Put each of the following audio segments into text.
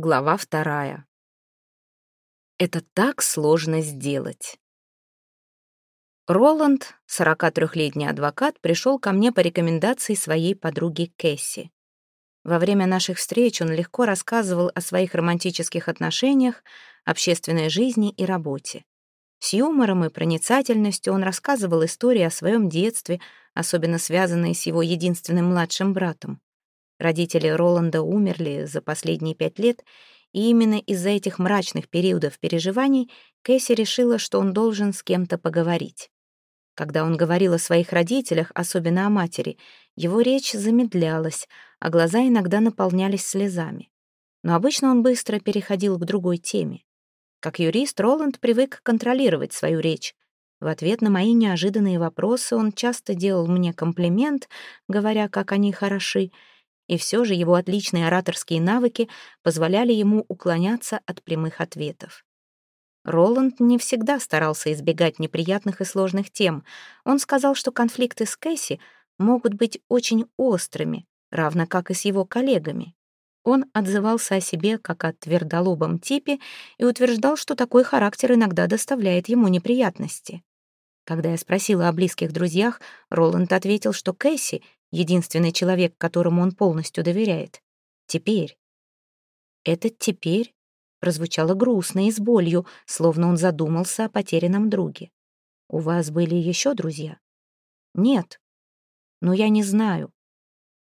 Глава вторая. Это так сложно сделать. Роланд, 43-летний адвокат, пришел ко мне по рекомендации своей подруги Кэсси. Во время наших встреч он легко рассказывал о своих романтических отношениях, общественной жизни и работе. С юмором и проницательностью он рассказывал истории о своем детстве, особенно связанные с его единственным младшим братом. Родители Роланда умерли за последние пять лет, и именно из-за этих мрачных периодов переживаний Кэсси решила, что он должен с кем-то поговорить. Когда он говорил о своих родителях, особенно о матери, его речь замедлялась, а глаза иногда наполнялись слезами. Но обычно он быстро переходил к другой теме. Как юрист, Роланд привык контролировать свою речь. В ответ на мои неожиданные вопросы он часто делал мне комплимент, говоря, как они хороши, и все же его отличные ораторские навыки позволяли ему уклоняться от прямых ответов. Роланд не всегда старался избегать неприятных и сложных тем. Он сказал, что конфликты с Кэсси могут быть очень острыми, равно как и с его коллегами. Он отзывался о себе как о твердолобом типе и утверждал, что такой характер иногда доставляет ему неприятности. Когда я спросила о близких друзьях, Роланд ответил, что Кэсси единственный человек, которому он полностью доверяет. Теперь. Этот «теперь» прозвучало грустно и с болью, словно он задумался о потерянном друге. «У вас были еще друзья?» «Нет». «Но я не знаю».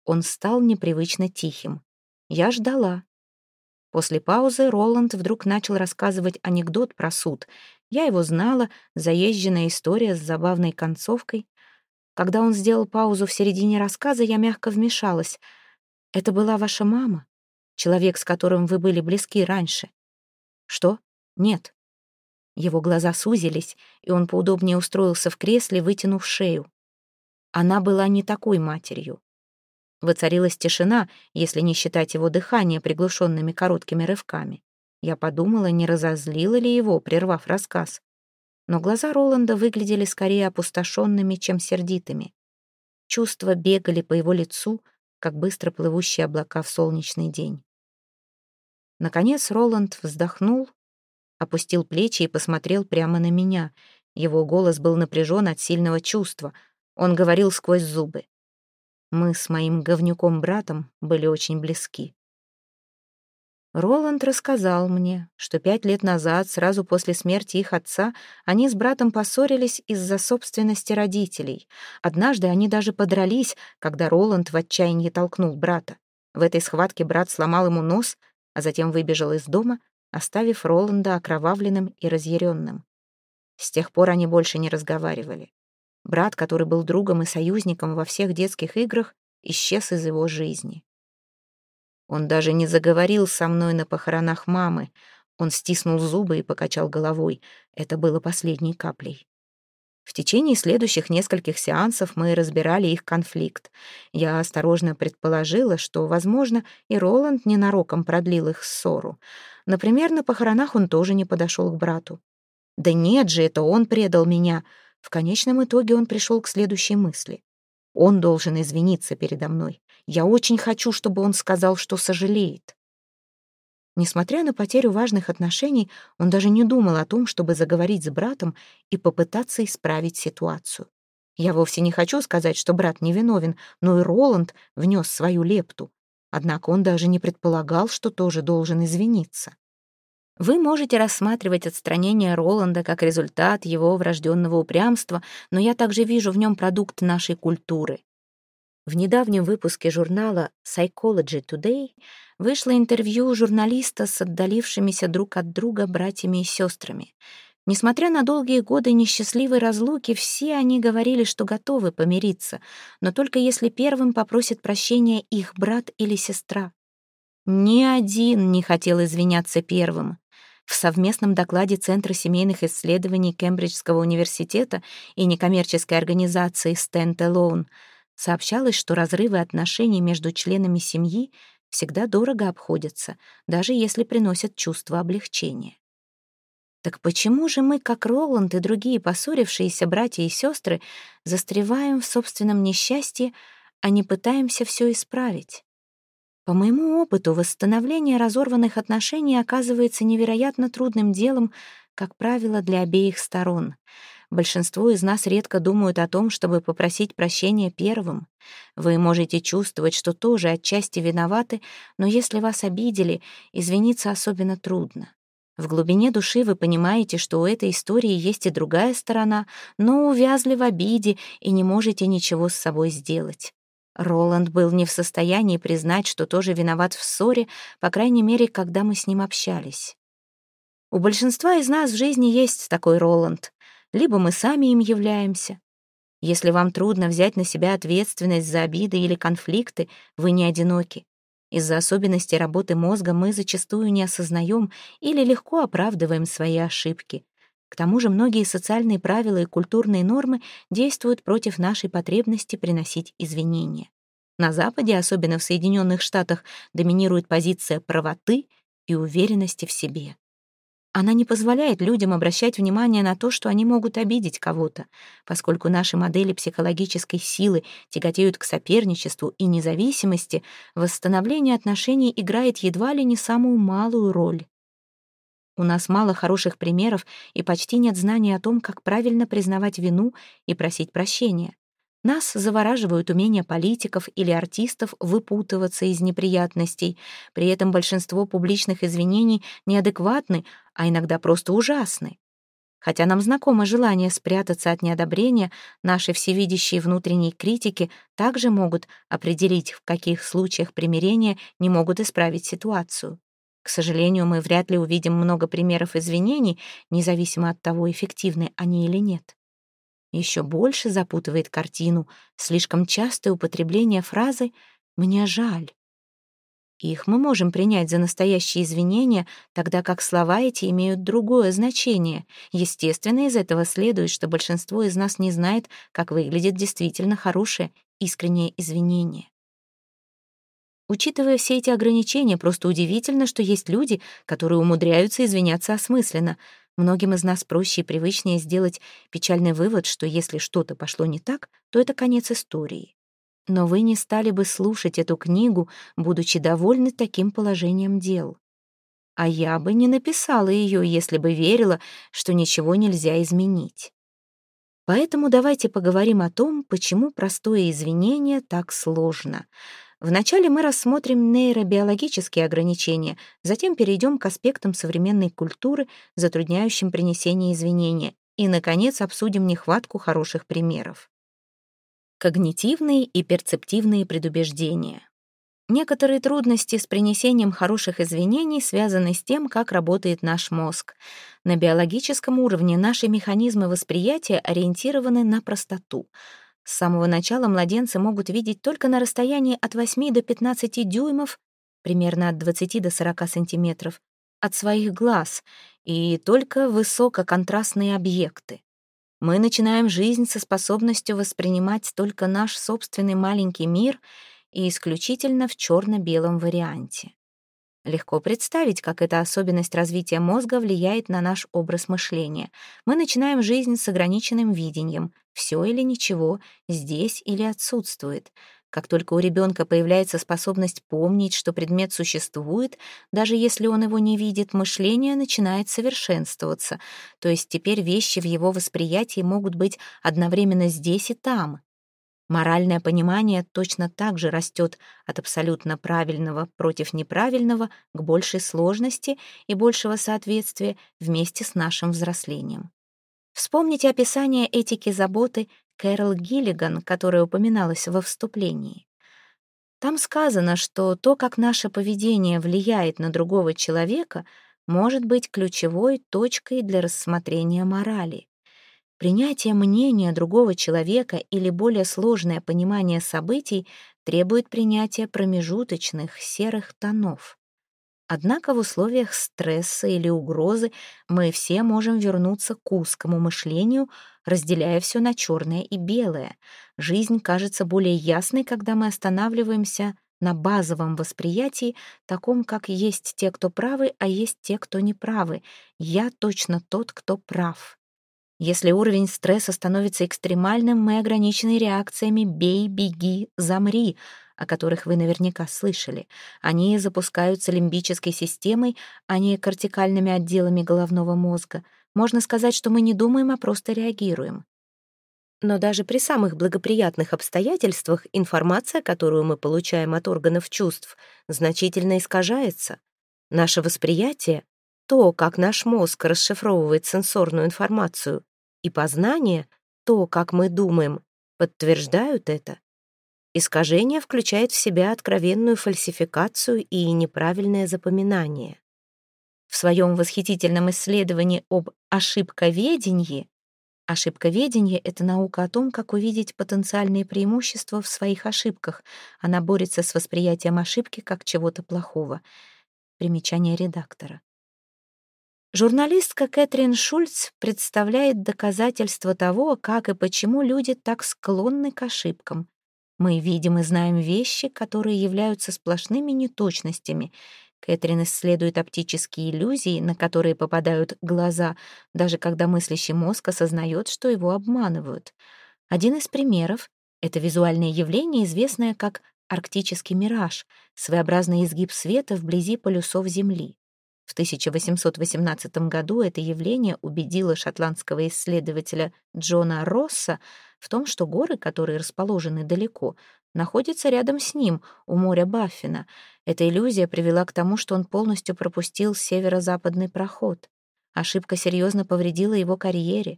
Он стал непривычно тихим. Я ждала. После паузы Роланд вдруг начал рассказывать анекдот про суд. Я его знала, заезженная история с забавной концовкой. Когда он сделал паузу в середине рассказа, я мягко вмешалась. «Это была ваша мама? Человек, с которым вы были близки раньше?» «Что? Нет». Его глаза сузились, и он поудобнее устроился в кресле, вытянув шею. Она была не такой матерью. Воцарилась тишина, если не считать его дыхания приглушенными короткими рывками. Я подумала, не разозлила ли его, прервав рассказ но глаза Роланда выглядели скорее опустошенными, чем сердитыми. Чувства бегали по его лицу, как быстро плывущие облака в солнечный день. Наконец Роланд вздохнул, опустил плечи и посмотрел прямо на меня. Его голос был напряжен от сильного чувства. Он говорил сквозь зубы. Мы с моим говнюком-братом были очень близки. Роланд рассказал мне, что пять лет назад, сразу после смерти их отца, они с братом поссорились из-за собственности родителей. Однажды они даже подрались, когда Роланд в отчаянии толкнул брата. В этой схватке брат сломал ему нос, а затем выбежал из дома, оставив Роланда окровавленным и разъяренным. С тех пор они больше не разговаривали. Брат, который был другом и союзником во всех детских играх, исчез из его жизни. Он даже не заговорил со мной на похоронах мамы. Он стиснул зубы и покачал головой. Это было последней каплей. В течение следующих нескольких сеансов мы разбирали их конфликт. Я осторожно предположила, что, возможно, и Роланд ненароком продлил их ссору. Например, на похоронах он тоже не подошел к брату. «Да нет же, это он предал меня!» В конечном итоге он пришел к следующей мысли. Он должен извиниться передо мной. Я очень хочу, чтобы он сказал, что сожалеет. Несмотря на потерю важных отношений, он даже не думал о том, чтобы заговорить с братом и попытаться исправить ситуацию. Я вовсе не хочу сказать, что брат невиновен, но и Роланд внес свою лепту. Однако он даже не предполагал, что тоже должен извиниться. Вы можете рассматривать отстранение Роланда как результат его врожденного упрямства, но я также вижу в нем продукт нашей культуры. В недавнем выпуске журнала Psychology Today вышло интервью журналиста с отдалившимися друг от друга братьями и сестрами. Несмотря на долгие годы несчастливой разлуки, все они говорили, что готовы помириться, но только если первым попросит прощения их брат или сестра. Ни один не хотел извиняться первым. В совместном докладе Центра семейных исследований Кембриджского университета и некоммерческой организации Stand Alone — Сообщалось, что разрывы отношений между членами семьи всегда дорого обходятся, даже если приносят чувство облегчения. Так почему же мы, как Роланд и другие поссорившиеся братья и сестры, застреваем в собственном несчастье, а не пытаемся все исправить? По моему опыту, восстановление разорванных отношений оказывается невероятно трудным делом, как правило, для обеих сторон. Большинство из нас редко думают о том, чтобы попросить прощения первым. Вы можете чувствовать, что тоже отчасти виноваты, но если вас обидели, извиниться особенно трудно. В глубине души вы понимаете, что у этой истории есть и другая сторона, но увязли в обиде и не можете ничего с собой сделать. Роланд был не в состоянии признать, что тоже виноват в ссоре, по крайней мере, когда мы с ним общались. У большинства из нас в жизни есть такой Роланд. Либо мы сами им являемся. Если вам трудно взять на себя ответственность за обиды или конфликты, вы не одиноки. Из-за особенностей работы мозга мы зачастую не осознаем или легко оправдываем свои ошибки. К тому же многие социальные правила и культурные нормы действуют против нашей потребности приносить извинения. На Западе, особенно в Соединенных Штатах, доминирует позиция правоты и уверенности в себе. Она не позволяет людям обращать внимание на то, что они могут обидеть кого-то, поскольку наши модели психологической силы тяготеют к соперничеству и независимости, восстановление отношений играет едва ли не самую малую роль. У нас мало хороших примеров и почти нет знаний о том, как правильно признавать вину и просить прощения. Нас завораживают умения политиков или артистов выпутываться из неприятностей. При этом большинство публичных извинений неадекватны, а иногда просто ужасны. Хотя нам знакомо желание спрятаться от неодобрения, наши всевидящие внутренние критики также могут определить, в каких случаях примирения не могут исправить ситуацию. К сожалению, мы вряд ли увидим много примеров извинений, независимо от того, эффективны они или нет. Еще больше запутывает картину слишком частое употребление фразы «мне жаль». Их мы можем принять за настоящие извинения, тогда как слова эти имеют другое значение. Естественно, из этого следует, что большинство из нас не знает, как выглядит действительно хорошее, искреннее извинение. Учитывая все эти ограничения, просто удивительно, что есть люди, которые умудряются извиняться осмысленно — Многим из нас проще и привычнее сделать печальный вывод, что если что-то пошло не так, то это конец истории. Но вы не стали бы слушать эту книгу, будучи довольны таким положением дел. А я бы не написала ее, если бы верила, что ничего нельзя изменить. Поэтому давайте поговорим о том, почему простое извинение так сложно — Вначале мы рассмотрим нейробиологические ограничения, затем перейдем к аспектам современной культуры, затрудняющим принесение извинения, и, наконец, обсудим нехватку хороших примеров. Когнитивные и перцептивные предубеждения. Некоторые трудности с принесением хороших извинений связаны с тем, как работает наш мозг. На биологическом уровне наши механизмы восприятия ориентированы на простоту — с самого начала младенцы могут видеть только на расстоянии от 8 до 15 дюймов, примерно от 20 до 40 сантиметров, от своих глаз, и только высококонтрастные объекты. Мы начинаем жизнь со способностью воспринимать только наш собственный маленький мир и исключительно в черно-белом варианте. Легко представить, как эта особенность развития мозга влияет на наш образ мышления. Мы начинаем жизнь с ограниченным видением. Все или ничего, здесь или отсутствует. Как только у ребенка появляется способность помнить, что предмет существует, даже если он его не видит, мышление начинает совершенствоваться. То есть теперь вещи в его восприятии могут быть одновременно здесь и там. Моральное понимание точно так же растет от абсолютно правильного против неправильного к большей сложности и большего соответствия вместе с нашим взрослением. Вспомните описание этики заботы Кэрол Гиллиган, которое упоминалось во вступлении. Там сказано, что то, как наше поведение влияет на другого человека, может быть ключевой точкой для рассмотрения морали. Принятие мнения другого человека или более сложное понимание событий требует принятия промежуточных серых тонов. Однако в условиях стресса или угрозы мы все можем вернуться к узкому мышлению, разделяя все на черное и белое. Жизнь кажется более ясной, когда мы останавливаемся на базовом восприятии, таком как есть те, кто правы, а есть те, кто неправы. Я точно тот, кто прав. Если уровень стресса становится экстремальным, мы ограничены реакциями «бей», «беги», «замри», о которых вы наверняка слышали. Они запускаются лимбической системой, а не кортикальными отделами головного мозга. Можно сказать, что мы не думаем, а просто реагируем. Но даже при самых благоприятных обстоятельствах информация, которую мы получаем от органов чувств, значительно искажается. Наше восприятие, то, как наш мозг расшифровывает сенсорную информацию, и познание, то, как мы думаем, подтверждают это. Искажение включает в себя откровенную фальсификацию и неправильное запоминание. В своем восхитительном исследовании об ошибковедении Ошибковедение — это наука о том, как увидеть потенциальные преимущества в своих ошибках. Она борется с восприятием ошибки как чего-то плохого. Примечание редактора. Журналистка Кэтрин Шульц представляет доказательства того, как и почему люди так склонны к ошибкам. Мы видим и знаем вещи, которые являются сплошными неточностями. Кэтрин исследует оптические иллюзии, на которые попадают глаза, даже когда мыслящий мозг осознает, что его обманывают. Один из примеров — это визуальное явление, известное как арктический мираж, своеобразный изгиб света вблизи полюсов Земли. В 1818 году это явление убедило шотландского исследователя Джона Росса в том, что горы, которые расположены далеко, находятся рядом с ним, у моря Баффина. Эта иллюзия привела к тому, что он полностью пропустил северо-западный проход. Ошибка серьезно повредила его карьере.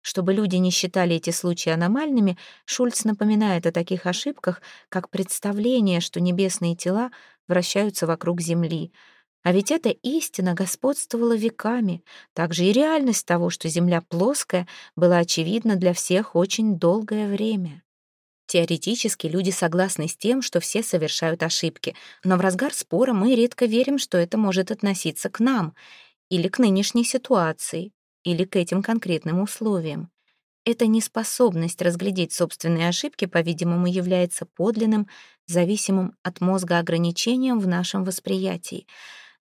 Чтобы люди не считали эти случаи аномальными, Шульц напоминает о таких ошибках, как представление, что небесные тела вращаются вокруг Земли — а ведь эта истина господствовала веками. Также и реальность того, что Земля плоская, была очевидна для всех очень долгое время. Теоретически люди согласны с тем, что все совершают ошибки, но в разгар спора мы редко верим, что это может относиться к нам, или к нынешней ситуации, или к этим конкретным условиям. Эта неспособность разглядеть собственные ошибки, по-видимому, является подлинным, зависимым от мозга ограничением в нашем восприятии —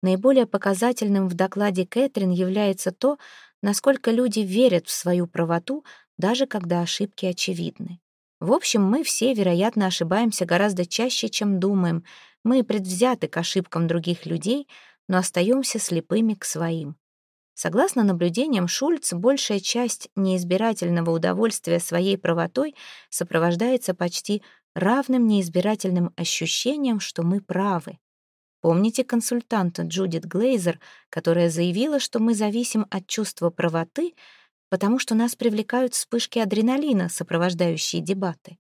Наиболее показательным в докладе Кэтрин является то, насколько люди верят в свою правоту, даже когда ошибки очевидны. В общем, мы все, вероятно, ошибаемся гораздо чаще, чем думаем. Мы предвзяты к ошибкам других людей, но остаемся слепыми к своим. Согласно наблюдениям Шульц, большая часть неизбирательного удовольствия своей правотой сопровождается почти равным неизбирательным ощущением, что мы правы. Помните консультанта Джудит Глейзер, которая заявила, что мы зависим от чувства правоты, потому что нас привлекают вспышки адреналина, сопровождающие дебаты?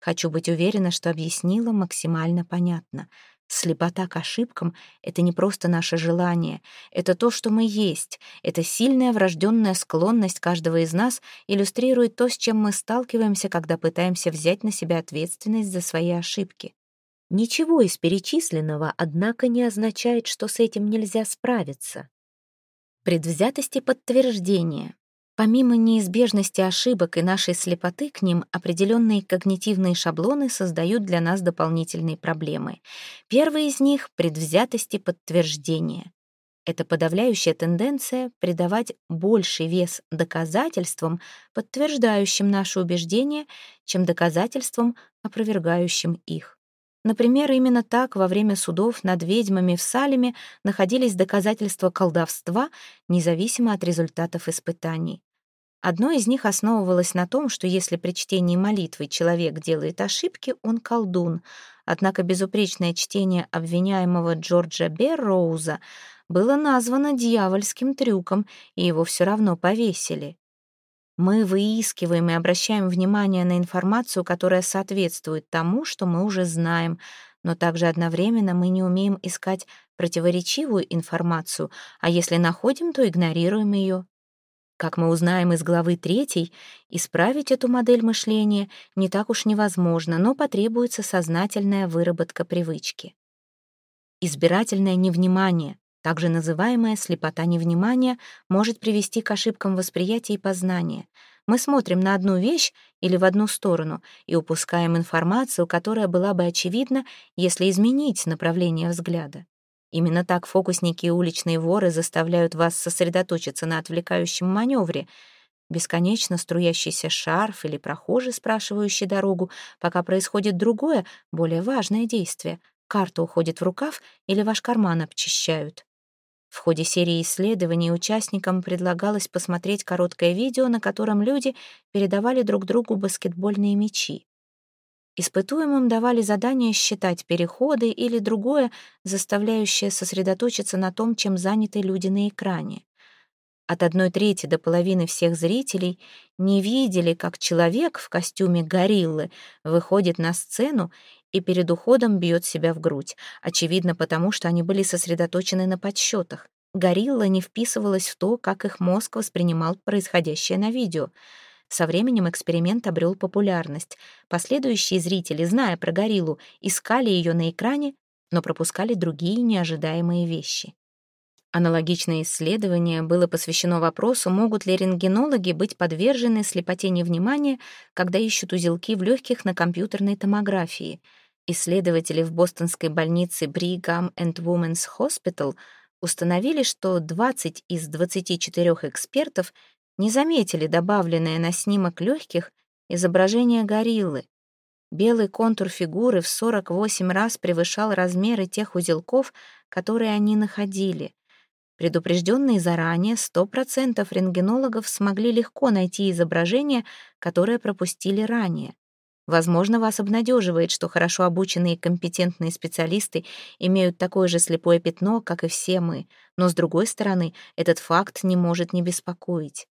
Хочу быть уверена, что объяснила максимально понятно. Слепота к ошибкам — это не просто наше желание, это то, что мы есть, это сильная врожденная склонность каждого из нас иллюстрирует то, с чем мы сталкиваемся, когда пытаемся взять на себя ответственность за свои ошибки. Ничего из перечисленного, однако, не означает, что с этим нельзя справиться. Предвзятости подтверждения. Помимо неизбежности ошибок и нашей слепоты к ним, определенные когнитивные шаблоны создают для нас дополнительные проблемы. Первый из них — предвзятости подтверждения. Это подавляющая тенденция придавать больший вес доказательствам, подтверждающим наши убеждения, чем доказательствам, опровергающим их. Например, именно так во время судов над ведьмами в Салеме находились доказательства колдовства, независимо от результатов испытаний. Одно из них основывалось на том, что если при чтении молитвы человек делает ошибки, он колдун. Однако безупречное чтение обвиняемого Джорджа Берроуза было названо дьявольским трюком, и его все равно повесили. Мы выискиваем и обращаем внимание на информацию, которая соответствует тому, что мы уже знаем, но также одновременно мы не умеем искать противоречивую информацию, а если находим, то игнорируем ее. Как мы узнаем из главы 3, исправить эту модель мышления не так уж невозможно, но потребуется сознательная выработка привычки. Избирательное невнимание также называемая слепота невнимания может привести к ошибкам восприятия и познания. Мы смотрим на одну вещь или в одну сторону и упускаем информацию, которая была бы очевидна, если изменить направление взгляда. Именно так фокусники и уличные воры заставляют вас сосредоточиться на отвлекающем маневре. бесконечно струящийся шарф или прохожий, спрашивающий дорогу, пока происходит другое, более важное действие. Карта уходит в рукав или ваш карман обчищают. В ходе серии исследований участникам предлагалось посмотреть короткое видео, на котором люди передавали друг другу баскетбольные мячи. Испытуемым давали задание считать переходы или другое, заставляющее сосредоточиться на том, чем заняты люди на экране. От одной трети до половины всех зрителей не видели, как человек в костюме гориллы выходит на сцену и перед уходом бьет себя в грудь, очевидно потому, что они были сосредоточены на подсчетах. Горилла не вписывалась в то, как их мозг воспринимал происходящее на видео. Со временем эксперимент обрел популярность. Последующие зрители, зная про гориллу, искали ее на экране, но пропускали другие неожидаемые вещи. Аналогичное исследование было посвящено вопросу, могут ли рентгенологи быть подвержены слепоте невнимания, когда ищут узелки в легких на компьютерной томографии. Исследователи в бостонской больнице Brigham and Women's Hospital установили, что 20 из 24 экспертов не заметили добавленное на снимок легких изображение гориллы. Белый контур фигуры в 48 раз превышал размеры тех узелков, которые они находили. Предупрежденные заранее, 100% рентгенологов смогли легко найти изображение, которое пропустили ранее. Возможно, вас обнадеживает, что хорошо обученные и компетентные специалисты имеют такое же слепое пятно, как и все мы, но, с другой стороны, этот факт не может не беспокоить.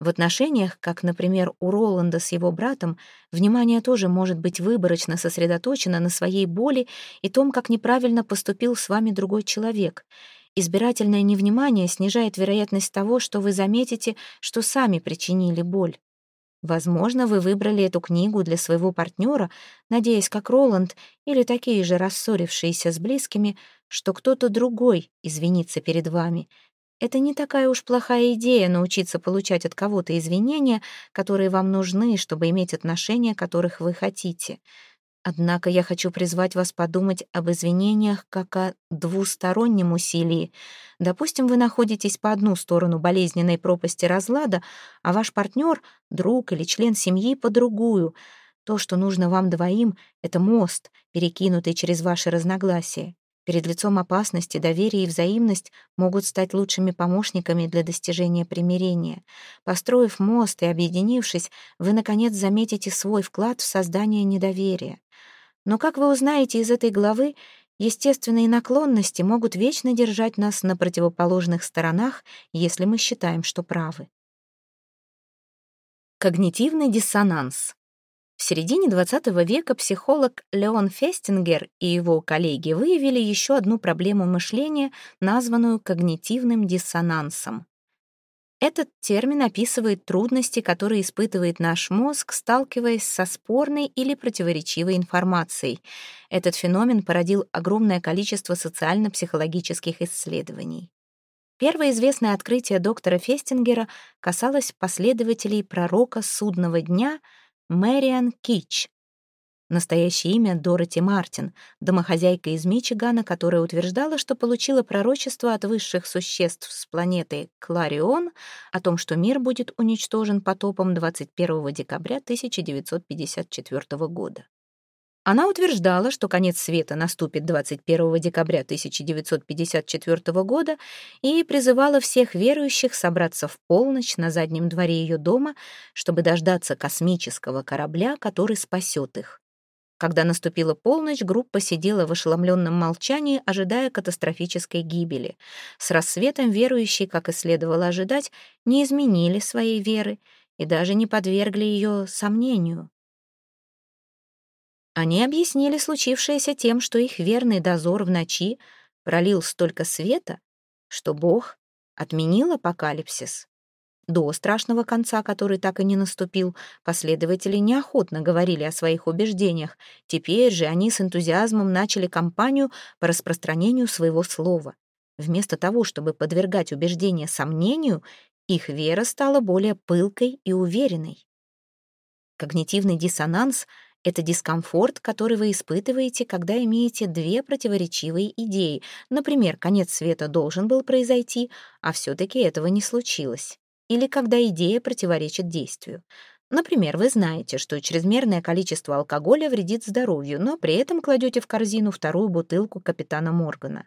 В отношениях, как, например, у Роланда с его братом, внимание тоже может быть выборочно сосредоточено на своей боли и том, как неправильно поступил с вами другой человек — Избирательное невнимание снижает вероятность того, что вы заметите, что сами причинили боль. Возможно, вы выбрали эту книгу для своего партнера, надеясь, как Роланд, или такие же рассорившиеся с близкими, что кто-то другой извинится перед вами. Это не такая уж плохая идея научиться получать от кого-то извинения, которые вам нужны, чтобы иметь отношения, которых вы хотите. Однако я хочу призвать вас подумать об извинениях как о двустороннем усилии. Допустим, вы находитесь по одну сторону болезненной пропасти разлада, а ваш партнер, друг или член семьи по другую. То, что нужно вам двоим, — это мост, перекинутый через ваши разногласия. Перед лицом опасности доверие и взаимность могут стать лучшими помощниками для достижения примирения. Построив мост и объединившись, вы, наконец, заметите свой вклад в создание недоверия. Но, как вы узнаете из этой главы, естественные наклонности могут вечно держать нас на противоположных сторонах, если мы считаем, что правы. Когнитивный диссонанс. В середине XX века психолог Леон Фестингер и его коллеги выявили еще одну проблему мышления, названную когнитивным диссонансом. Этот термин описывает трудности, которые испытывает наш мозг, сталкиваясь со спорной или противоречивой информацией. Этот феномен породил огромное количество социально-психологических исследований. Первое известное открытие доктора Фестингера касалось последователей пророка судного дня Мэриан Кич, Настоящее имя Дороти Мартин, домохозяйка из Мичигана, которая утверждала, что получила пророчество от высших существ с планеты Кларион о том, что мир будет уничтожен потопом 21 декабря 1954 года. Она утверждала, что конец света наступит 21 декабря 1954 года и призывала всех верующих собраться в полночь на заднем дворе ее дома, чтобы дождаться космического корабля, который спасет их. Когда наступила полночь, группа сидела в ошеломленном молчании, ожидая катастрофической гибели. С рассветом верующие, как и следовало ожидать, не изменили своей веры и даже не подвергли ее сомнению. Они объяснили случившееся тем, что их верный дозор в ночи пролил столько света, что Бог отменил апокалипсис. До страшного конца, который так и не наступил, последователи неохотно говорили о своих убеждениях. Теперь же они с энтузиазмом начали кампанию по распространению своего слова. Вместо того, чтобы подвергать убеждения сомнению, их вера стала более пылкой и уверенной. Когнитивный диссонанс — это дискомфорт, который вы испытываете, когда имеете две противоречивые идеи. Например, конец света должен был произойти, а все-таки этого не случилось. Или когда идея противоречит действию. Например, вы знаете, что чрезмерное количество алкоголя вредит здоровью, но при этом кладете в корзину вторую бутылку капитана Моргана.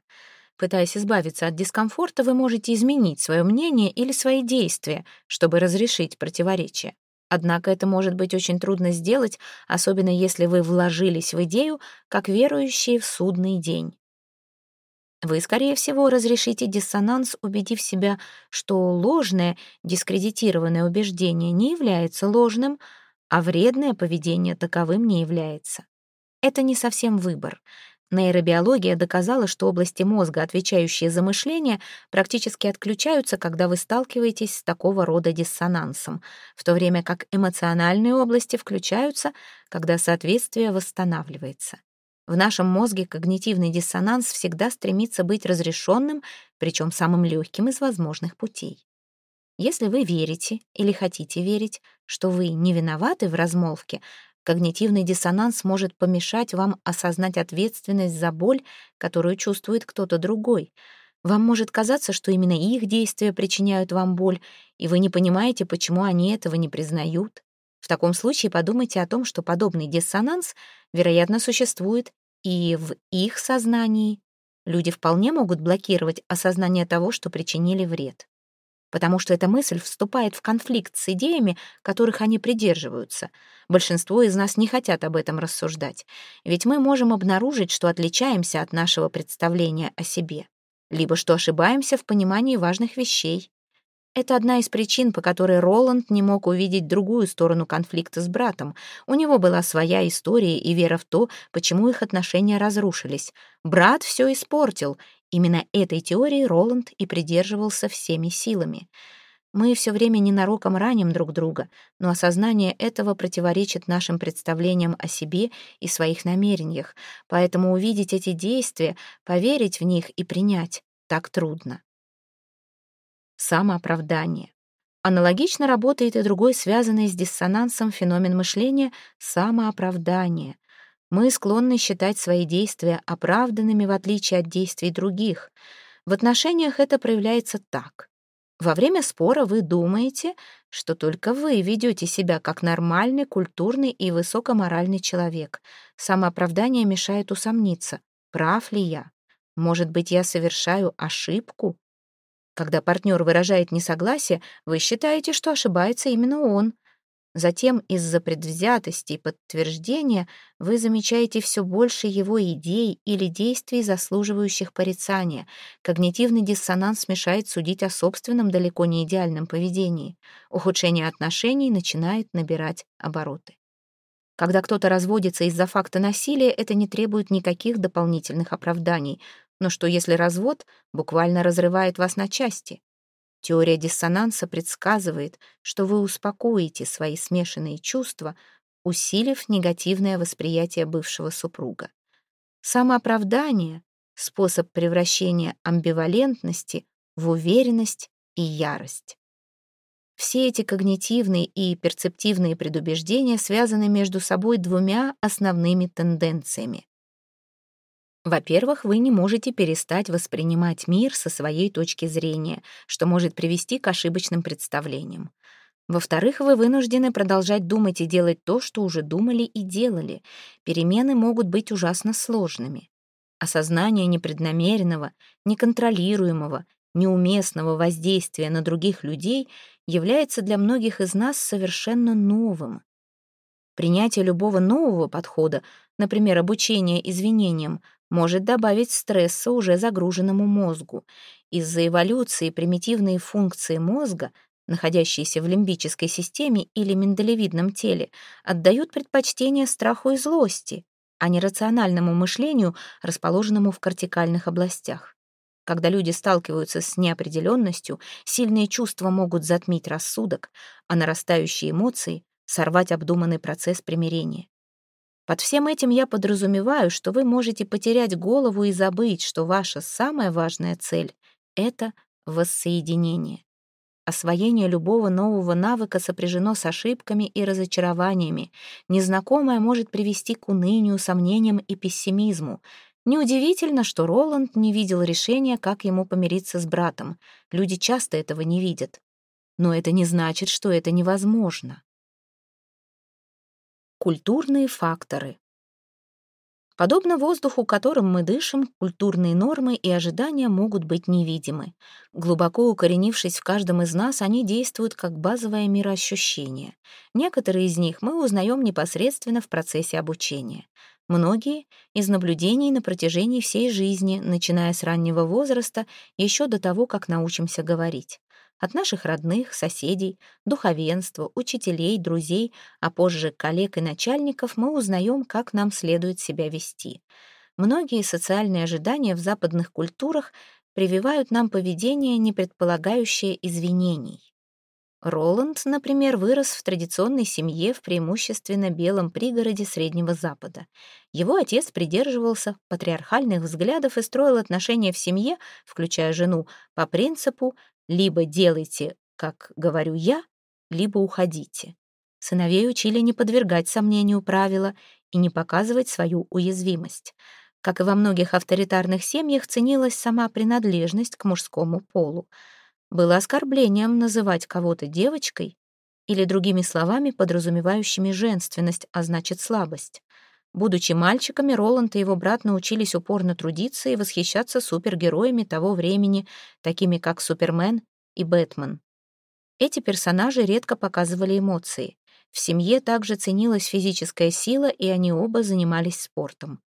Пытаясь избавиться от дискомфорта, вы можете изменить свое мнение или свои действия, чтобы разрешить противоречие. Однако это может быть очень трудно сделать, особенно если вы вложились в идею, как верующие в судный день. Вы, скорее всего, разрешите диссонанс, убедив себя, что ложное, дискредитированное убеждение не является ложным, а вредное поведение таковым не является. Это не совсем выбор. Нейробиология доказала, что области мозга, отвечающие за мышление, практически отключаются, когда вы сталкиваетесь с такого рода диссонансом, в то время как эмоциональные области включаются, когда соответствие восстанавливается. В нашем мозге когнитивный диссонанс всегда стремится быть разрешенным, причем самым легким из возможных путей. Если вы верите или хотите верить, что вы не виноваты в размолвке, когнитивный диссонанс может помешать вам осознать ответственность за боль, которую чувствует кто-то другой. Вам может казаться, что именно их действия причиняют вам боль, и вы не понимаете, почему они этого не признают. В таком случае подумайте о том, что подобный диссонанс, вероятно, существует и в их сознании люди вполне могут блокировать осознание того, что причинили вред. Потому что эта мысль вступает в конфликт с идеями, которых они придерживаются. Большинство из нас не хотят об этом рассуждать. Ведь мы можем обнаружить, что отличаемся от нашего представления о себе, либо что ошибаемся в понимании важных вещей. Это одна из причин, по которой Роланд не мог увидеть другую сторону конфликта с братом. У него была своя история и вера в то, почему их отношения разрушились. Брат все испортил. Именно этой теории Роланд и придерживался всеми силами. Мы все время ненароком раним друг друга, но осознание этого противоречит нашим представлениям о себе и своих намерениях, поэтому увидеть эти действия, поверить в них и принять так трудно самооправдание. Аналогично работает и другой связанный с диссонансом феномен мышления — самооправдание. Мы склонны считать свои действия оправданными в отличие от действий других. В отношениях это проявляется так. Во время спора вы думаете, что только вы ведете себя как нормальный, культурный и высокоморальный человек. Самооправдание мешает усомниться, прав ли я. Может быть, я совершаю ошибку? Когда партнер выражает несогласие, вы считаете, что ошибается именно он. Затем из-за предвзятости и подтверждения вы замечаете все больше его идей или действий, заслуживающих порицания. Когнитивный диссонанс мешает судить о собственном далеко не идеальном поведении. Ухудшение отношений начинает набирать обороты. Когда кто-то разводится из-за факта насилия, это не требует никаких дополнительных оправданий. Но что если развод буквально разрывает вас на части? Теория диссонанса предсказывает, что вы успокоите свои смешанные чувства, усилив негативное восприятие бывшего супруга. Самооправдание — способ превращения амбивалентности в уверенность и ярость. Все эти когнитивные и перцептивные предубеждения связаны между собой двумя основными тенденциями. Во-первых, вы не можете перестать воспринимать мир со своей точки зрения, что может привести к ошибочным представлениям. Во-вторых, вы вынуждены продолжать думать и делать то, что уже думали и делали. Перемены могут быть ужасно сложными. Осознание непреднамеренного, неконтролируемого, неуместного воздействия на других людей является для многих из нас совершенно новым. Принятие любого нового подхода, например, обучение извинениям, может добавить стресса уже загруженному мозгу. Из-за эволюции примитивные функции мозга, находящиеся в лимбической системе или миндалевидном теле, отдают предпочтение страху и злости, а не рациональному мышлению, расположенному в кортикальных областях. Когда люди сталкиваются с неопределенностью, сильные чувства могут затмить рассудок, а нарастающие эмоции — сорвать обдуманный процесс примирения. Под всем этим я подразумеваю, что вы можете потерять голову и забыть, что ваша самая важная цель — это воссоединение. Освоение любого нового навыка сопряжено с ошибками и разочарованиями. Незнакомое может привести к унынию, сомнениям и пессимизму. Неудивительно, что Роланд не видел решения, как ему помириться с братом. Люди часто этого не видят. Но это не значит, что это невозможно. Культурные факторы. Подобно воздуху, которым мы дышим, культурные нормы и ожидания могут быть невидимы. Глубоко укоренившись в каждом из нас, они действуют как базовое мироощущение. Некоторые из них мы узнаем непосредственно в процессе обучения. Многие — из наблюдений на протяжении всей жизни, начиная с раннего возраста, еще до того, как научимся говорить. От наших родных, соседей, духовенства, учителей, друзей, а позже коллег и начальников мы узнаем, как нам следует себя вести. Многие социальные ожидания в западных культурах прививают нам поведение, не предполагающее извинений. Роланд, например, вырос в традиционной семье в преимущественно белом пригороде Среднего Запада. Его отец придерживался патриархальных взглядов и строил отношения в семье, включая жену, по принципу либо делайте, как говорю я, либо уходите. Сыновей учили не подвергать сомнению правила и не показывать свою уязвимость. Как и во многих авторитарных семьях, ценилась сама принадлежность к мужскому полу. Было оскорблением называть кого-то девочкой или другими словами, подразумевающими женственность, а значит слабость. Будучи мальчиками, Роланд и его брат научились упорно трудиться и восхищаться супергероями того времени, такими как Супермен и Бэтмен. Эти персонажи редко показывали эмоции. В семье также ценилась физическая сила, и они оба занимались спортом.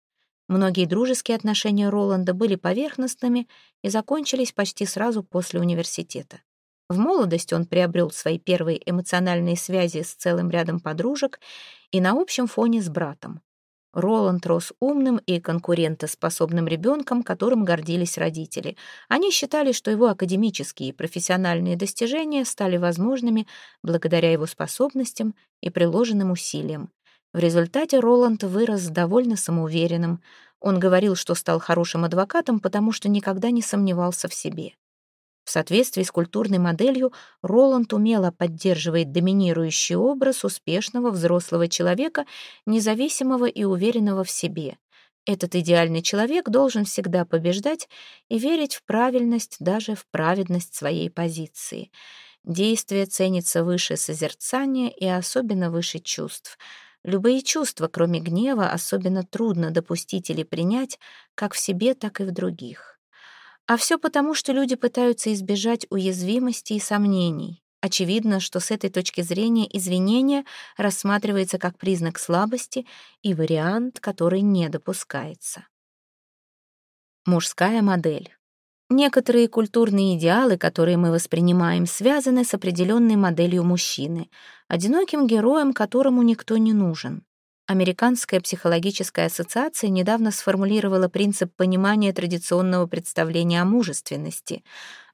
Многие дружеские отношения Роланда были поверхностными и закончились почти сразу после университета. В молодости он приобрел свои первые эмоциональные связи с целым рядом подружек и на общем фоне с братом. Роланд рос умным и конкурентоспособным ребенком, которым гордились родители. Они считали, что его академические и профессиональные достижения стали возможными благодаря его способностям и приложенным усилиям. В результате Роланд вырос довольно самоуверенным. Он говорил, что стал хорошим адвокатом, потому что никогда не сомневался в себе. В соответствии с культурной моделью Роланд умело поддерживает доминирующий образ успешного взрослого человека, независимого и уверенного в себе. Этот идеальный человек должен всегда побеждать и верить в правильность, даже в праведность своей позиции. Действие ценится выше созерцания и особенно выше чувств. Любые чувства, кроме гнева, особенно трудно допустить или принять как в себе, так и в других. А все потому, что люди пытаются избежать уязвимости и сомнений. Очевидно, что с этой точки зрения извинение рассматривается как признак слабости и вариант, который не допускается. Мужская модель. Некоторые культурные идеалы, которые мы воспринимаем, связаны с определенной моделью мужчины, одиноким героем, которому никто не нужен. Американская психологическая ассоциация недавно сформулировала принцип понимания традиционного представления о мужественности.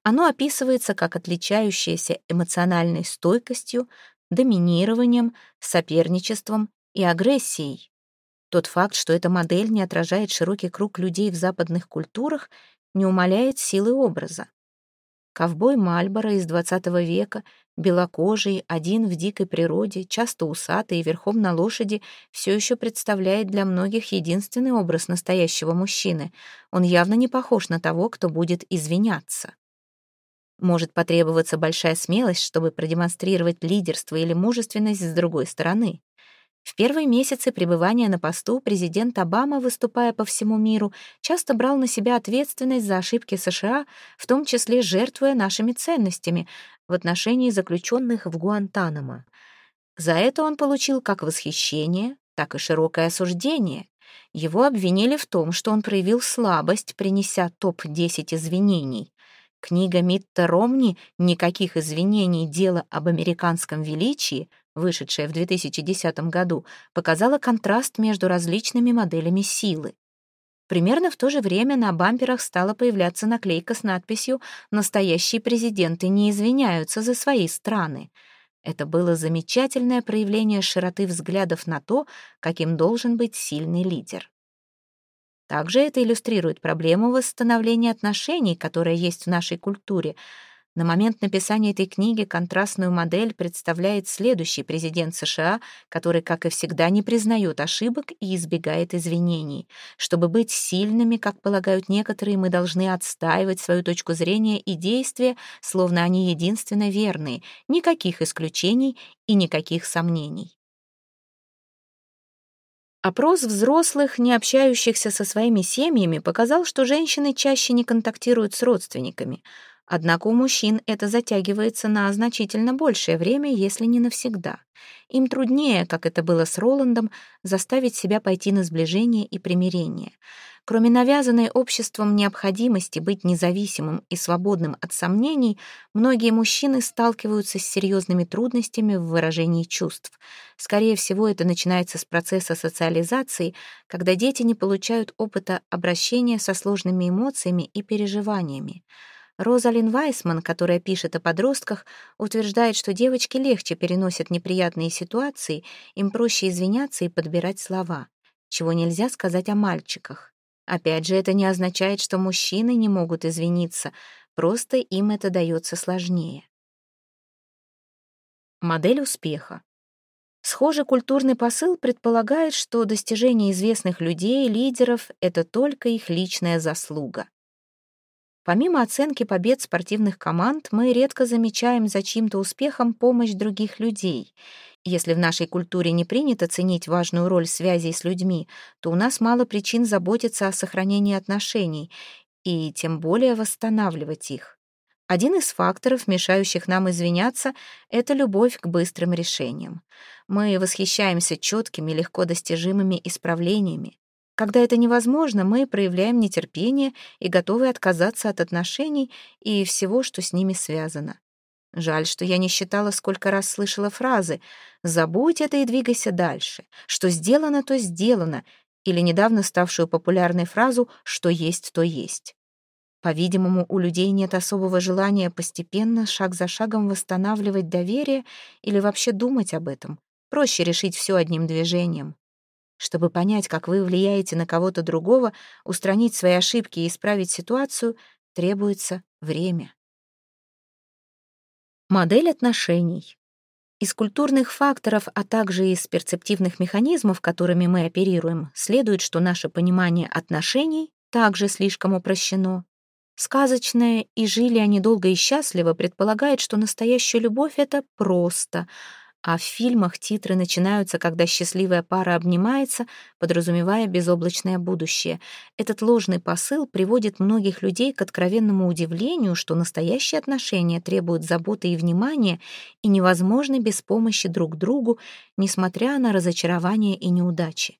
Оно описывается как отличающееся эмоциональной стойкостью, доминированием, соперничеством и агрессией. Тот факт, что эта модель не отражает широкий круг людей в западных культурах, не умаляет силы образа. Ковбой Мальборо из XX века, белокожий, один в дикой природе, часто усатый и верхом на лошади, все еще представляет для многих единственный образ настоящего мужчины. Он явно не похож на того, кто будет извиняться. Может потребоваться большая смелость, чтобы продемонстрировать лидерство или мужественность с другой стороны. В первые месяцы пребывания на посту президент Обама, выступая по всему миру, часто брал на себя ответственность за ошибки США, в том числе жертвуя нашими ценностями в отношении заключенных в Гуантанамо. За это он получил как восхищение, так и широкое осуждение. Его обвинили в том, что он проявил слабость, принеся топ-10 извинений. Книга Митта Ромни «Никаких извинений. Дело об американском величии» вышедшая в 2010 году, показала контраст между различными моделями силы. Примерно в то же время на бамперах стала появляться наклейка с надписью «Настоящие президенты не извиняются за свои страны». Это было замечательное проявление широты взглядов на то, каким должен быть сильный лидер. Также это иллюстрирует проблему восстановления отношений, которая есть в нашей культуре — На момент написания этой книги контрастную модель представляет следующий президент США, который, как и всегда, не признает ошибок и избегает извинений. Чтобы быть сильными, как полагают некоторые, мы должны отстаивать свою точку зрения и действия, словно они единственно верные, никаких исключений и никаких сомнений. Опрос взрослых, не общающихся со своими семьями, показал, что женщины чаще не контактируют с родственниками — Однако у мужчин это затягивается на значительно большее время, если не навсегда. Им труднее, как это было с Роландом, заставить себя пойти на сближение и примирение. Кроме навязанной обществом необходимости быть независимым и свободным от сомнений, многие мужчины сталкиваются с серьезными трудностями в выражении чувств. Скорее всего, это начинается с процесса социализации, когда дети не получают опыта обращения со сложными эмоциями и переживаниями. Розалин Вайсман, которая пишет о подростках, утверждает, что девочки легче переносят неприятные ситуации, им проще извиняться и подбирать слова, чего нельзя сказать о мальчиках. Опять же, это не означает, что мужчины не могут извиниться, просто им это дается сложнее. Модель успеха. Схожий культурный посыл предполагает, что достижения известных людей, лидеров — это только их личная заслуга. Помимо оценки побед спортивных команд, мы редко замечаем за чьим-то успехом помощь других людей. Если в нашей культуре не принято ценить важную роль связей с людьми, то у нас мало причин заботиться о сохранении отношений и тем более восстанавливать их. Один из факторов, мешающих нам извиняться, это любовь к быстрым решениям. Мы восхищаемся четкими, легко достижимыми исправлениями. Когда это невозможно, мы проявляем нетерпение и готовы отказаться от отношений и всего, что с ними связано. Жаль, что я не считала, сколько раз слышала фразы «забудь это и двигайся дальше», «что сделано, то сделано», или недавно ставшую популярной фразу «что есть, то есть». По-видимому, у людей нет особого желания постепенно, шаг за шагом восстанавливать доверие или вообще думать об этом. Проще решить все одним движением. Чтобы понять, как вы влияете на кого-то другого, устранить свои ошибки и исправить ситуацию, требуется время. Модель отношений. Из культурных факторов, а также из перцептивных механизмов, которыми мы оперируем, следует, что наше понимание отношений также слишком упрощено. Сказочное «и жили они долго и счастливо» предполагает, что настоящая любовь — это просто — а в фильмах титры начинаются, когда счастливая пара обнимается, подразумевая безоблачное будущее. Этот ложный посыл приводит многих людей к откровенному удивлению, что настоящие отношения требуют заботы и внимания и невозможны без помощи друг другу, несмотря на разочарование и неудачи.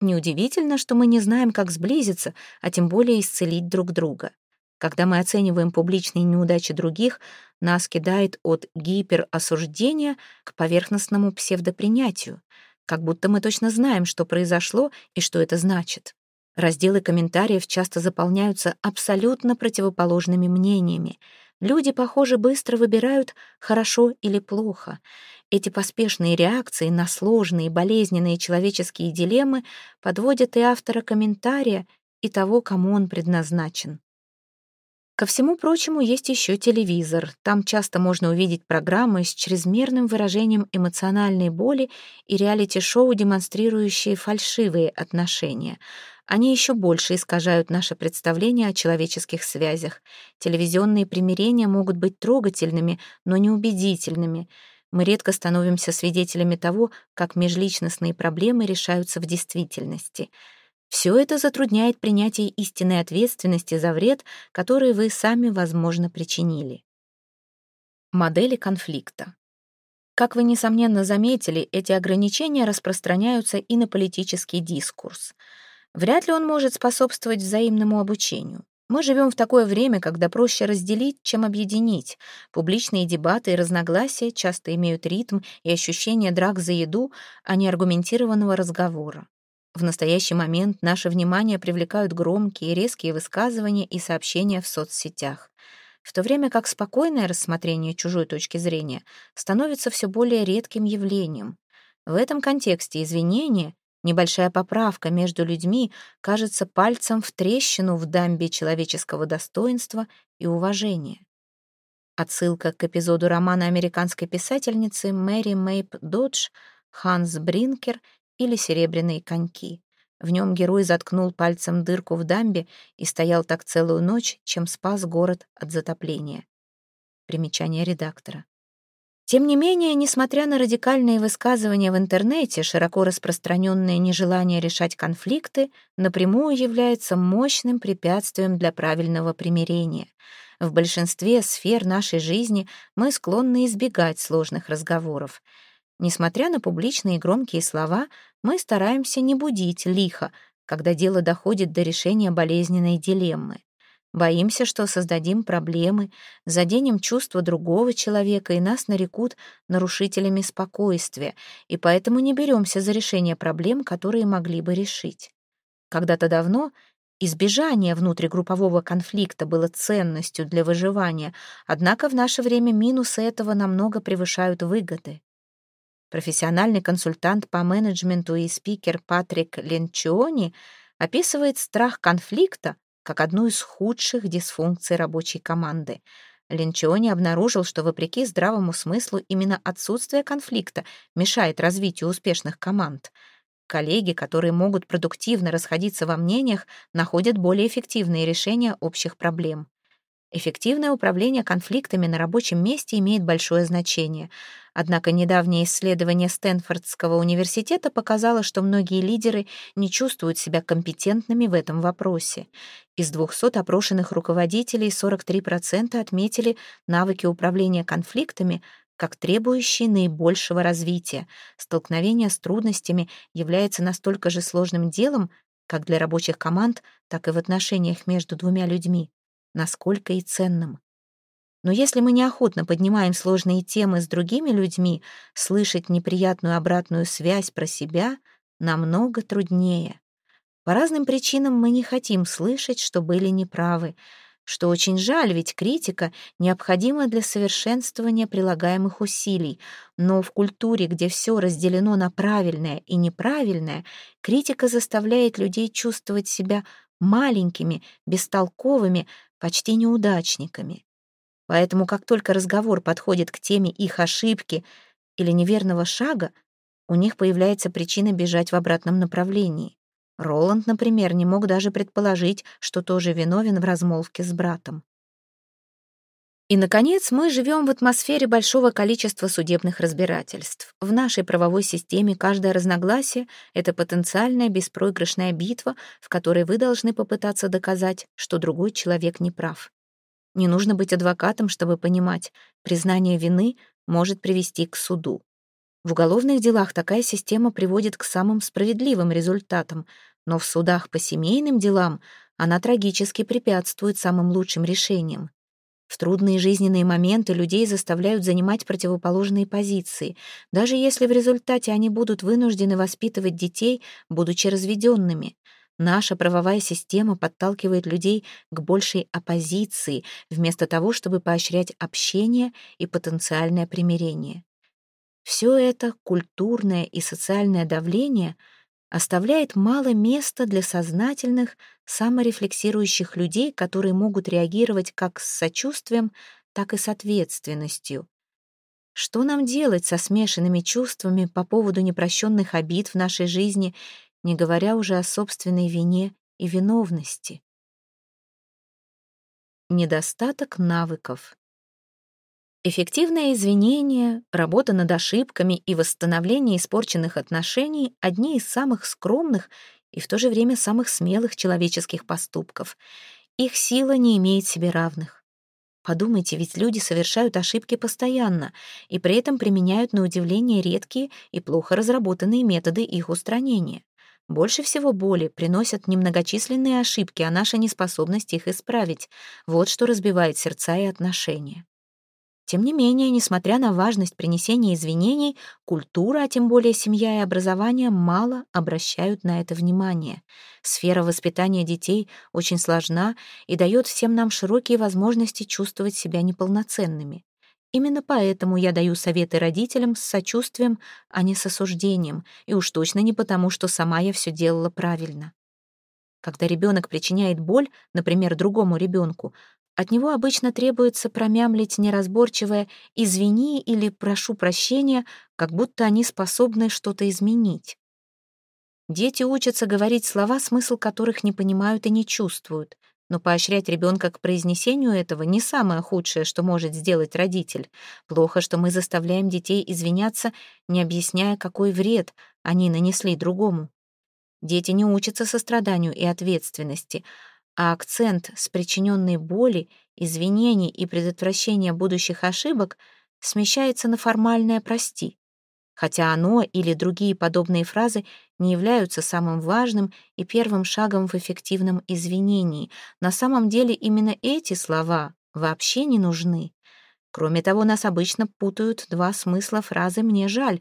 Неудивительно, что мы не знаем, как сблизиться, а тем более исцелить друг друга. Когда мы оцениваем публичные неудачи других, нас кидает от гиперосуждения к поверхностному псевдопринятию, как будто мы точно знаем, что произошло и что это значит. Разделы комментариев часто заполняются абсолютно противоположными мнениями. Люди, похоже, быстро выбирают «хорошо» или «плохо». Эти поспешные реакции на сложные, болезненные человеческие дилеммы подводят и автора комментария, и того, кому он предназначен. Ко всему прочему, есть еще телевизор. Там часто можно увидеть программы с чрезмерным выражением эмоциональной боли и реалити-шоу, демонстрирующие фальшивые отношения. Они еще больше искажают наше представление о человеческих связях. Телевизионные примирения могут быть трогательными, но неубедительными. Мы редко становимся свидетелями того, как межличностные проблемы решаются в действительности — все это затрудняет принятие истинной ответственности за вред, который вы сами, возможно, причинили. Модели конфликта. Как вы, несомненно, заметили, эти ограничения распространяются и на политический дискурс. Вряд ли он может способствовать взаимному обучению. Мы живем в такое время, когда проще разделить, чем объединить. Публичные дебаты и разногласия часто имеют ритм и ощущение драк за еду, а не аргументированного разговора. В настоящий момент наше внимание привлекают громкие, резкие высказывания и сообщения в соцсетях, в то время как спокойное рассмотрение чужой точки зрения становится все более редким явлением. В этом контексте извинения, небольшая поправка между людьми кажется пальцем в трещину в дамбе человеческого достоинства и уважения. Отсылка к эпизоду романа американской писательницы Мэри Мейп Додж «Ханс Бринкер» или «Серебряные коньки». В нем герой заткнул пальцем дырку в дамбе и стоял так целую ночь, чем спас город от затопления. Примечание редактора. Тем не менее, несмотря на радикальные высказывания в интернете, широко распространенное нежелание решать конфликты напрямую является мощным препятствием для правильного примирения — в большинстве сфер нашей жизни мы склонны избегать сложных разговоров. Несмотря на публичные громкие слова, мы стараемся не будить лихо, когда дело доходит до решения болезненной дилеммы. Боимся, что создадим проблемы, заденем чувства другого человека и нас нарекут нарушителями спокойствия, и поэтому не беремся за решение проблем, которые могли бы решить. Когда-то давно Избежание внутригруппового конфликта было ценностью для выживания, однако в наше время минусы этого намного превышают выгоды. Профессиональный консультант по менеджменту и спикер Патрик Ленчиони описывает страх конфликта как одну из худших дисфункций рабочей команды. Ленчиони обнаружил, что вопреки здравому смыслу именно отсутствие конфликта мешает развитию успешных команд — Коллеги, которые могут продуктивно расходиться во мнениях, находят более эффективные решения общих проблем. Эффективное управление конфликтами на рабочем месте имеет большое значение. Однако недавнее исследование Стэнфордского университета показало, что многие лидеры не чувствуют себя компетентными в этом вопросе. Из 200 опрошенных руководителей 43% отметили навыки управления конфликтами, как требующий наибольшего развития. Столкновение с трудностями является настолько же сложным делом, как для рабочих команд, так и в отношениях между двумя людьми, насколько и ценным. Но если мы неохотно поднимаем сложные темы с другими людьми, слышать неприятную обратную связь про себя намного труднее. По разным причинам мы не хотим слышать, что были неправы — что очень жаль, ведь критика необходима для совершенствования прилагаемых усилий, но в культуре, где все разделено на правильное и неправильное, критика заставляет людей чувствовать себя маленькими, бестолковыми, почти неудачниками. Поэтому как только разговор подходит к теме их ошибки или неверного шага, у них появляется причина бежать в обратном направлении. Роланд, например, не мог даже предположить, что тоже виновен в размолвке с братом. И, наконец, мы живем в атмосфере большого количества судебных разбирательств. В нашей правовой системе каждое разногласие — это потенциальная беспроигрышная битва, в которой вы должны попытаться доказать, что другой человек не прав. Не нужно быть адвокатом, чтобы понимать, признание вины может привести к суду. В уголовных делах такая система приводит к самым справедливым результатам, но в судах по семейным делам она трагически препятствует самым лучшим решениям. В трудные жизненные моменты людей заставляют занимать противоположные позиции, даже если в результате они будут вынуждены воспитывать детей, будучи разведенными. Наша правовая система подталкивает людей к большей оппозиции, вместо того, чтобы поощрять общение и потенциальное примирение. Все это культурное и социальное давление оставляет мало места для сознательных, саморефлексирующих людей, которые могут реагировать как с сочувствием, так и с ответственностью. Что нам делать со смешанными чувствами по поводу непрощенных обид в нашей жизни, не говоря уже о собственной вине и виновности? Недостаток навыков. Эффективное извинение, работа над ошибками и восстановление испорченных отношений — одни из самых скромных и в то же время самых смелых человеческих поступков. Их сила не имеет себе равных. Подумайте, ведь люди совершают ошибки постоянно и при этом применяют на удивление редкие и плохо разработанные методы их устранения. Больше всего боли приносят немногочисленные ошибки, а наша неспособность их исправить. Вот что разбивает сердца и отношения. Тем не менее, несмотря на важность принесения извинений, культура, а тем более семья и образование, мало обращают на это внимание. Сфера воспитания детей очень сложна и дает всем нам широкие возможности чувствовать себя неполноценными. Именно поэтому я даю советы родителям с сочувствием, а не с осуждением, и уж точно не потому, что сама я все делала правильно. Когда ребенок причиняет боль, например, другому ребенку, От него обычно требуется промямлить неразборчивое «извини» или «прошу прощения», как будто они способны что-то изменить. Дети учатся говорить слова, смысл которых не понимают и не чувствуют. Но поощрять ребенка к произнесению этого не самое худшее, что может сделать родитель. Плохо, что мы заставляем детей извиняться, не объясняя, какой вред они нанесли другому. Дети не учатся состраданию и ответственности, а акцент с причиненной боли, извинений и предотвращения будущих ошибок смещается на формальное «прости», хотя оно или другие подобные фразы не являются самым важным и первым шагом в эффективном извинении. На самом деле именно эти слова вообще не нужны. Кроме того, нас обычно путают два смысла фразы «мне жаль»,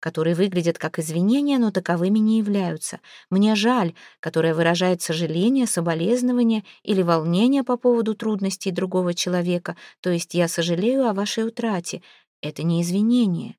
которые выглядят как извинения, но таковыми не являются. «Мне жаль», которая выражает сожаление, соболезнование или волнение по поводу трудностей другого человека, то есть «я сожалею о вашей утрате». Это не извинение.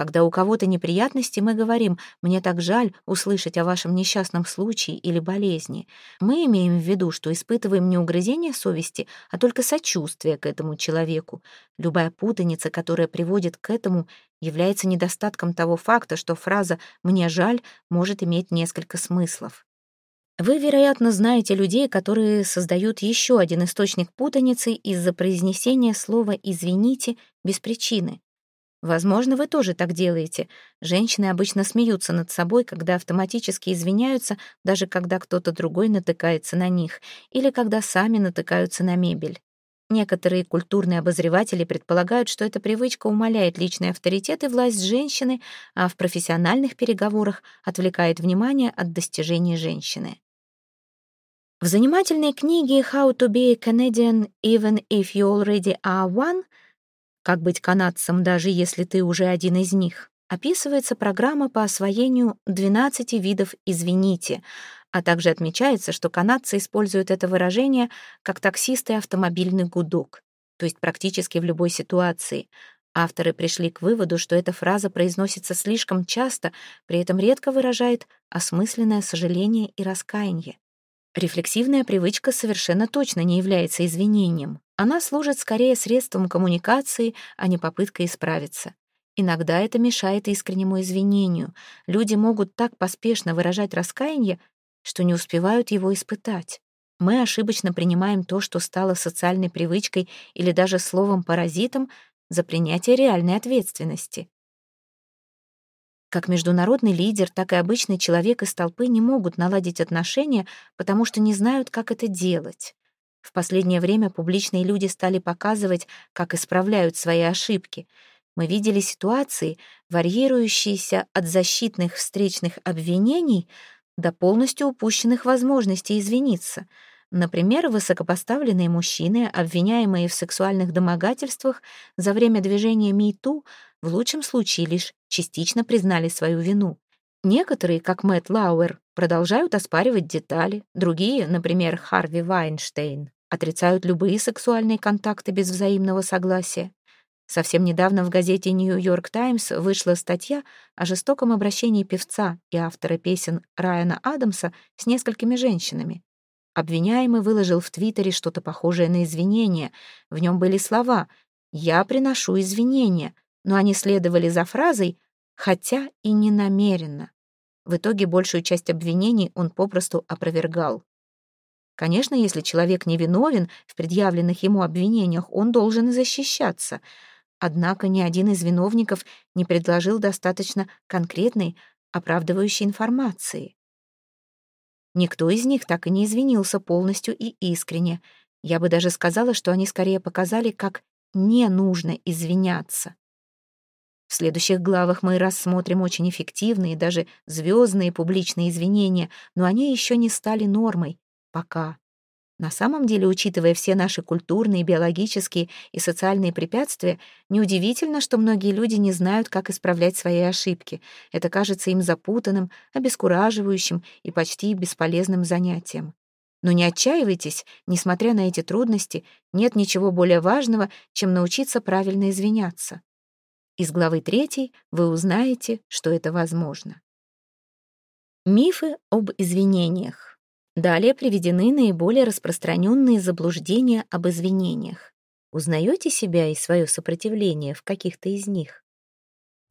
Когда у кого-то неприятности, мы говорим «мне так жаль услышать о вашем несчастном случае или болезни». Мы имеем в виду, что испытываем не угрызение совести, а только сочувствие к этому человеку. Любая путаница, которая приводит к этому, является недостатком того факта, что фраза «мне жаль» может иметь несколько смыслов. Вы, вероятно, знаете людей, которые создают еще один источник путаницы из-за произнесения слова «извините» без причины. Возможно, вы тоже так делаете. Женщины обычно смеются над собой, когда автоматически извиняются, даже когда кто-то другой натыкается на них, или когда сами натыкаются на мебель. Некоторые культурные обозреватели предполагают, что эта привычка умаляет личный авторитет и власть женщины, а в профессиональных переговорах отвлекает внимание от достижений женщины. В занимательной книге «How to be a Canadian even if you already are one» «Как быть канадцем, даже если ты уже один из них» описывается программа по освоению 12 видов «извините», а также отмечается, что канадцы используют это выражение как таксист и автомобильный гудок, то есть практически в любой ситуации. Авторы пришли к выводу, что эта фраза произносится слишком часто, при этом редко выражает осмысленное сожаление и раскаяние. Рефлексивная привычка совершенно точно не является извинением. Она служит скорее средством коммуникации, а не попыткой исправиться. Иногда это мешает искреннему извинению. Люди могут так поспешно выражать раскаяние, что не успевают его испытать. Мы ошибочно принимаем то, что стало социальной привычкой или даже словом-паразитом, за принятие реальной ответственности. Как международный лидер, так и обычный человек из толпы не могут наладить отношения, потому что не знают, как это делать. В последнее время публичные люди стали показывать, как исправляют свои ошибки. Мы видели ситуации, варьирующиеся от защитных встречных обвинений до полностью упущенных возможностей извиниться. Например, высокопоставленные мужчины, обвиняемые в сексуальных домогательствах за время движения МИТУ, в лучшем случае лишь частично признали свою вину. Некоторые, как Мэтт Лауэр, продолжают оспаривать детали, другие, например, Харви Вайнштейн, отрицают любые сексуальные контакты без взаимного согласия. Совсем недавно в газете «Нью-Йорк Таймс» вышла статья о жестоком обращении певца и автора песен Райана Адамса с несколькими женщинами. Обвиняемый выложил в Твиттере что-то похожее на извинения. В нем были слова «Я приношу извинения», но они следовали за фразой «хотя и не намеренно». В итоге большую часть обвинений он попросту опровергал. Конечно, если человек невиновен в предъявленных ему обвинениях, он должен защищаться — Однако ни один из виновников не предложил достаточно конкретной, оправдывающей информации. Никто из них так и не извинился полностью и искренне. Я бы даже сказала, что они скорее показали, как не нужно извиняться. В следующих главах мы рассмотрим очень эффективные, даже звездные публичные извинения, но они еще не стали нормой. Пока. На самом деле, учитывая все наши культурные, биологические и социальные препятствия, неудивительно, что многие люди не знают, как исправлять свои ошибки. Это кажется им запутанным, обескураживающим и почти бесполезным занятием. Но не отчаивайтесь, несмотря на эти трудности, нет ничего более важного, чем научиться правильно извиняться. Из главы 3 вы узнаете, что это возможно. Мифы об извинениях. Далее приведены наиболее распространенные заблуждения об извинениях. Узнаете себя и свое сопротивление в каких-то из них?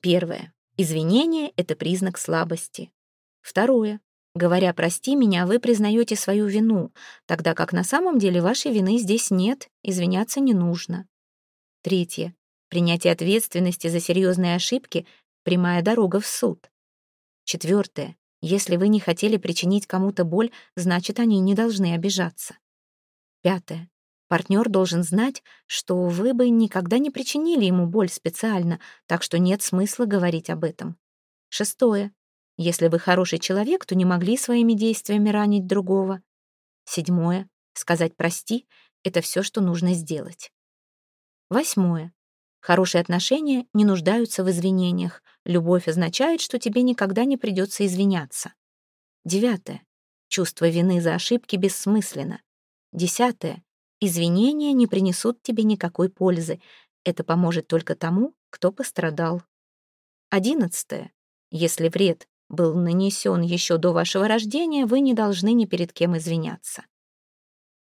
Первое. Извинение — это признак слабости. Второе. Говоря «прости меня», вы признаете свою вину, тогда как на самом деле вашей вины здесь нет, извиняться не нужно. Третье. Принятие ответственности за серьезные ошибки — прямая дорога в суд. Четвертое. Если вы не хотели причинить кому-то боль, значит, они не должны обижаться. Пятое. Партнер должен знать, что вы бы никогда не причинили ему боль специально, так что нет смысла говорить об этом. Шестое. Если вы хороший человек, то не могли своими действиями ранить другого. Седьмое. Сказать «прости» — это все, что нужно сделать. Восьмое. Хорошие отношения не нуждаются в извинениях. Любовь означает, что тебе никогда не придется извиняться. Девятое. Чувство вины за ошибки бессмысленно. Десятое. Извинения не принесут тебе никакой пользы. Это поможет только тому, кто пострадал. Одиннадцатое. Если вред был нанесен еще до вашего рождения, вы не должны ни перед кем извиняться.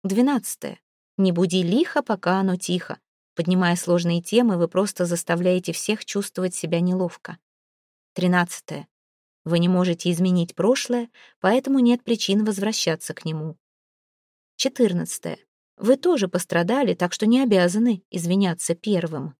Двенадцатое. Не буди лихо, пока оно тихо. Поднимая сложные темы, вы просто заставляете всех чувствовать себя неловко. Тринадцатое. Вы не можете изменить прошлое, поэтому нет причин возвращаться к нему. Четырнадцатое. Вы тоже пострадали, так что не обязаны извиняться первым.